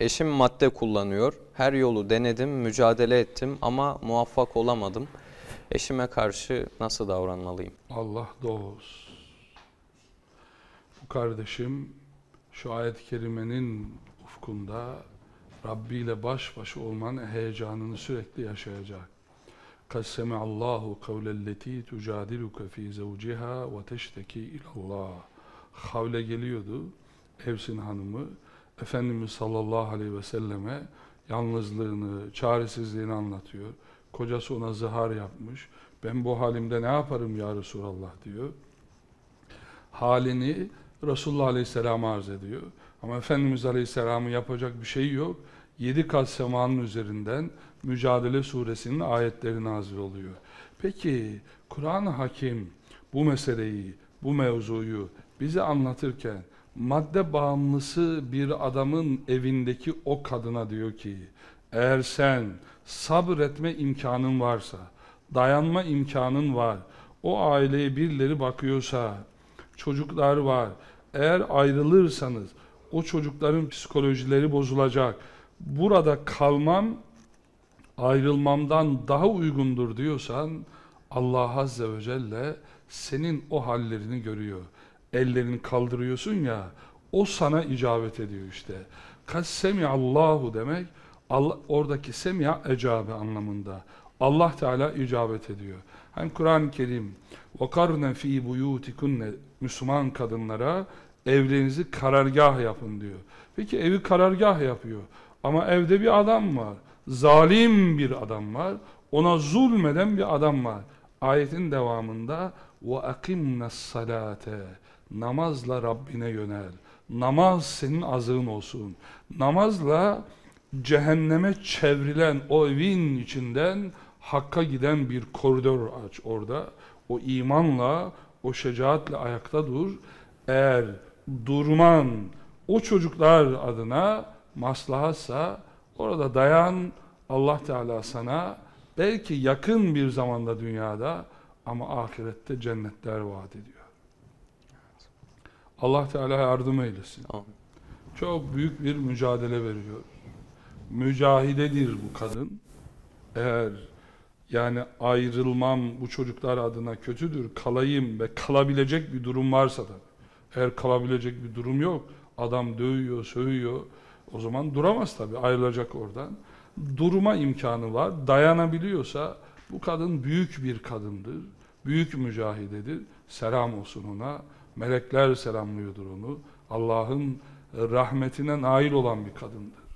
Eşim madde kullanıyor. Her yolu denedim, mücadele ettim ama muvaffak olamadım. Eşime karşı nasıl davranmalıyım? Allah doğuz. Bu kardeşim şu ayet-i kerimenin ufkunda Rabbi ile baş başa olmanın heyecanını sürekli yaşayacak. قَدْ سَمِعَ اللّٰهُ قَوْلَ الَّتِي تُجَادِلُكَ ف۪ي زَوْجِهَا وَتَشْتَكِي اِلَى اللّٰهِ Havle geliyordu, Evsin hanımı, Efendimiz sallallahu aleyhi ve selleme yalnızlığını, çaresizliğini anlatıyor. Kocası ona zihar yapmış. Ben bu halimde ne yaparım ya Resulallah diyor. Halini Resulullah aleyhisselam'a arz ediyor. Ama Efendimiz aleyhisselamın yapacak bir şey yok. Yedi kat semanın üzerinden Mücadele suresinin ayetleri nazil oluyor. Peki Kur'an-ı Hakim bu meseleyi, bu mevzuyu bize anlatırken madde bağımlısı bir adamın evindeki o kadına diyor ki eğer sen sabretme imkanın varsa, dayanma imkanın var, o aileye birileri bakıyorsa, çocuklar var, eğer ayrılırsanız o çocukların psikolojileri bozulacak, burada kalmam ayrılmamdan daha uygundur diyorsan Allah Azze ve Celle senin o hallerini görüyor Ellerini kaldırıyorsun ya o sana icabet ediyor işte. Kas Allahu demek Allah, oradaki semya ecabe anlamında. Allah Teala icabet ediyor. Hani Kur'an-ı Kerim وَقَرْنَ ف۪ي بُيُوتِكُنَّ Müslüman kadınlara evlerinizi karargah yapın diyor. Peki evi karargah yapıyor. Ama evde bir adam var. Zalim bir adam var. Ona zulmeden bir adam var. Ayetin devamında وَاَقِمْنَ الصَّلَاةَ Namazla Rabbine yönel. Namaz senin azığın olsun. Namazla cehenneme çevrilen o evin içinden Hakk'a giden bir koridor aç orada. O imanla, o şecaatle ayakta dur. Eğer durman o çocuklar adına maslahatsa orada dayan Allah Teala sana belki yakın bir zamanda dünyada ama ahirette cennetler vaat ediyor. Allah Teala yardım eylesin. Amin. Çok büyük bir mücadele veriyor. Mücahidedir bu kadın. Eğer yani ayrılmam bu çocuklar adına kötüdür, kalayım ve kalabilecek bir durum varsa da, eğer kalabilecek bir durum yok, adam dövüyor, sövüyor, o zaman duramaz tabi, ayrılacak oradan. Durma imkanı var, dayanabiliyorsa bu kadın büyük bir kadındır, büyük mücahidedir, selam olsun ona, melekler selamlıyordur onu, Allah'ın rahmetine nail olan bir kadındır.